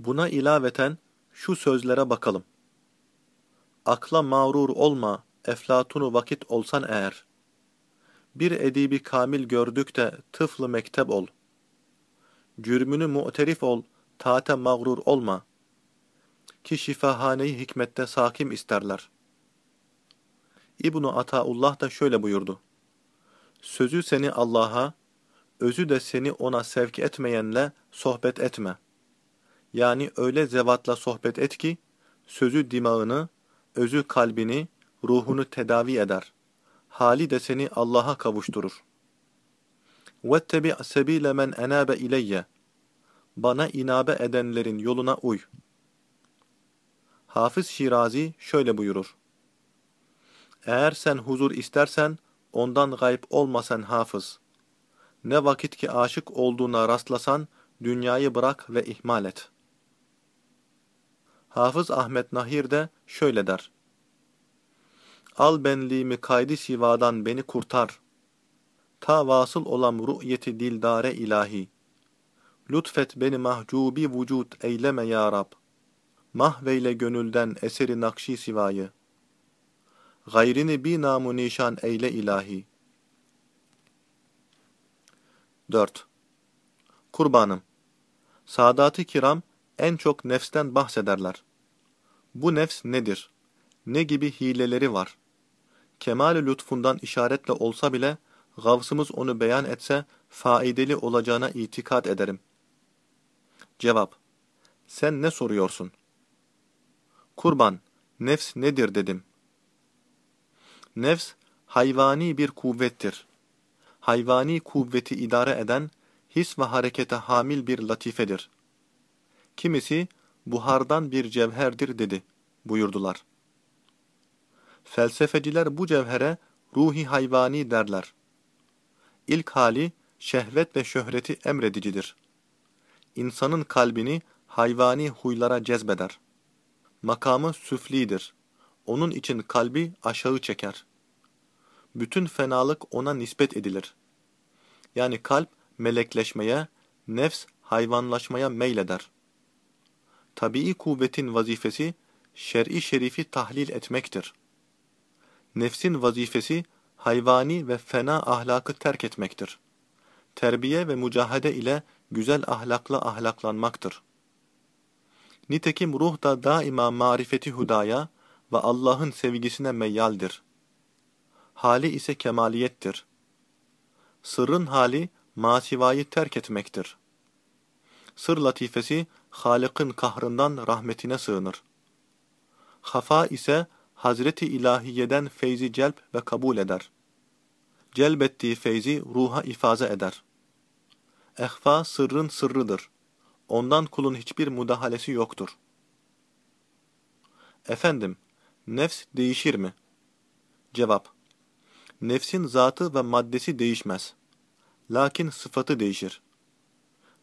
Buna ilaveten şu sözlere bakalım. Akla mağrur olma, eflatunu vakit olsan eğer. Bir edibi kamil gördük de tıflı mektep ol. Cürmünü mu'terif ol, taate mağrur olma. Ki şifahaneyi hikmette sakim isterler. İbnu Ataullah da şöyle buyurdu. Sözü seni Allah'a, özü de seni ona sevk etmeyenle sohbet etme. Yani öyle zevatla sohbet et ki, sözü dimağını, özü kalbini, ruhunu tedavi eder. Hali de seni Allah'a kavuşturur. وَاتَّبِعْ سَب۪يلَ مَنْ اَنَابَ اِلَيَّ Bana inabe edenlerin yoluna uy. Hafız Şirazi şöyle buyurur. Eğer sen huzur istersen, ondan gayb olmasan hafız. Ne vakit ki aşık olduğuna rastlasan, dünyayı bırak ve ihmal et. Hafız Ahmet Nahir de şöyle der. Al benliğimi kaydı sivadan beni kurtar. Ta vasıl olam ru'yeti dildare ilahi. Lütfet beni mahcubi vücut eyleme ya Rab. Mahveyle gönülden eseri nakşi sivayı. Gayrini bi namu nişan eyle ilahi. 4. Kurbanım. Sadat-ı kiram en çok nefsten bahsederler. Bu nefs nedir? Ne gibi hileleri var? Kemal-i lütfundan işaretle olsa bile, gavsımız onu beyan etse, faydalı olacağına itikad ederim. Cevap. Sen ne soruyorsun? Kurban, nefs nedir dedim. Nefs, hayvani bir kuvvettir. Hayvani kuvveti idare eden, his ve harekete hamil bir latifedir. Kimisi, buhardan bir cevherdir dedi, buyurdular. Felsefeciler bu cevhere ruhi hayvani derler. İlk hali, şehvet ve şöhreti emredicidir. İnsanın kalbini hayvani huylara cezbeder. Makamı süflidir. Onun için kalbi aşağı çeker. Bütün fenalık ona nispet edilir. Yani kalp melekleşmeye, nefs hayvanlaşmaya meyleder. Tabii kuvvetin vazifesi, şer'i şerifi tahlil etmektir. Nefsin vazifesi, hayvani ve fena ahlakı terk etmektir. Terbiye ve mücahede ile güzel ahlakla ahlaklanmaktır. Nitekim ruh da daima marifeti hudaya ve Allah'ın sevgisine meyyaldir. Hali ise kemaliyettir. Sırrın hali masivayı terk etmektir. Sır latifesi Halık'ın kahrından rahmetine sığınır. Hafa ise Hazreti İlahiye'den feyzi celp ve kabul eder. Celbettiği feyzi ruha ifaze eder. Ehfa sırrın sırrıdır. Ondan kulun hiçbir müdahalesi yoktur. Efendim, nefs değişir mi? Cevap. Nefsin zatı ve maddesi değişmez. Lakin sıfatı değişir.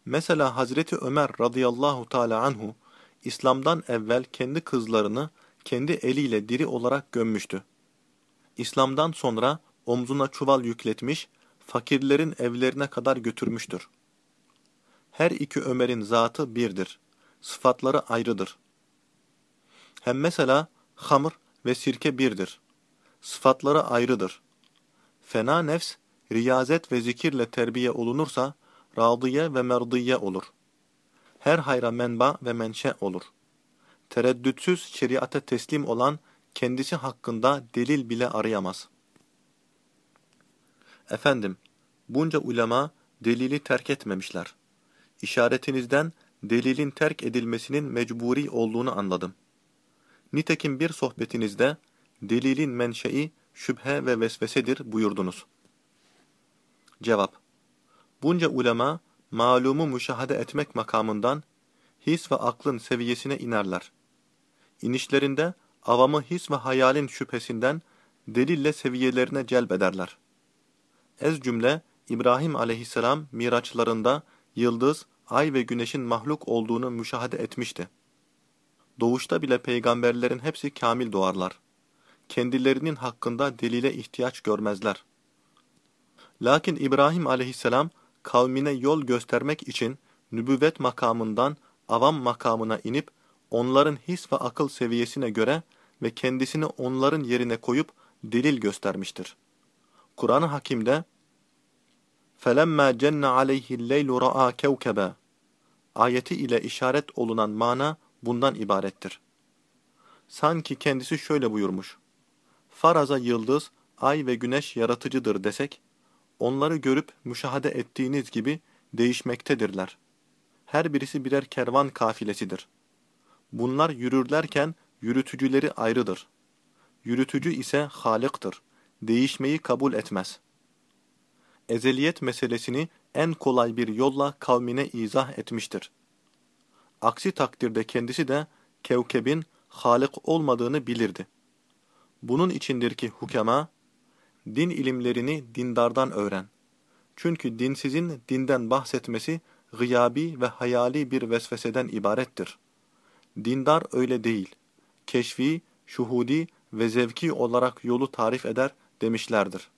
Mesela Hazreti Ömer radıyallahu teala anhu, İslam'dan evvel kendi kızlarını kendi eliyle diri olarak gömmüştü. İslam'dan sonra omzuna çuval yükletmiş, fakirlerin evlerine kadar götürmüştür. Her iki Ömer'in zatı birdir. Sıfatları ayrıdır. Hem mesela hamur ve sirke birdir. Sıfatları ayrıdır. Fena nefs, riyazet ve zikirle terbiye olunursa, radiye ve merdiye olur. Her hayra menba ve menşe olur. Tereddütsüz şeriate teslim olan, kendisi hakkında delil bile arayamaz. Efendim, bunca ulema delili terk etmemişler. İşaretinizden delilin terk edilmesinin mecburi olduğunu anladım. Nitekim bir sohbetinizde delilin menşei şüphe ve vesvesedir buyurdunuz. Cevap Bunca ulema malumu müşahede etmek makamından his ve aklın seviyesine inerler. İnişlerinde avamı his ve hayalin şüphesinden delille seviyelerine celbederler. Ez cümle İbrahim aleyhisselam miraçlarında yıldız, ay ve güneşin mahluk olduğunu müşahede etmişti. Doğuşta bile peygamberlerin hepsi kamil doğarlar. Kendilerinin hakkında delile ihtiyaç görmezler. Lakin İbrahim aleyhisselam kavmine yol göstermek için nübüvvet makamından avam makamına inip onların his ve akıl seviyesine göre ve kendisini onların yerine koyup delil göstermiştir. Kur'an-ı Hakim'de فَلَمَّا جَنَّ عَلَيْهِ اللَّيْلُ رَآ كَوْكَبًا ayeti ile işaret olunan mana bundan ibarettir. Sanki kendisi şöyle buyurmuş. Faraza yıldız, ay ve güneş yaratıcıdır desek, onları görüp müşahede ettiğiniz gibi değişmektedirler. Her birisi birer kervan kafilesidir. Bunlar yürürlerken yürütücüleri ayrıdır. Yürütücü ise Halık'tır. Değişmeyi kabul etmez. Ezeliyet meselesini en kolay bir yolla kavmine izah etmiştir. Aksi takdirde kendisi de kevkebin Halık olmadığını bilirdi. Bunun içindir ki hukema, din ilimlerini dindardan öğren. Çünkü dinsizin dinden bahsetmesi gıyabi ve hayali bir vesveseden ibarettir. Dindar öyle değil. Keşfi, şuhudi ve zevki olarak yolu tarif eder demişlerdir.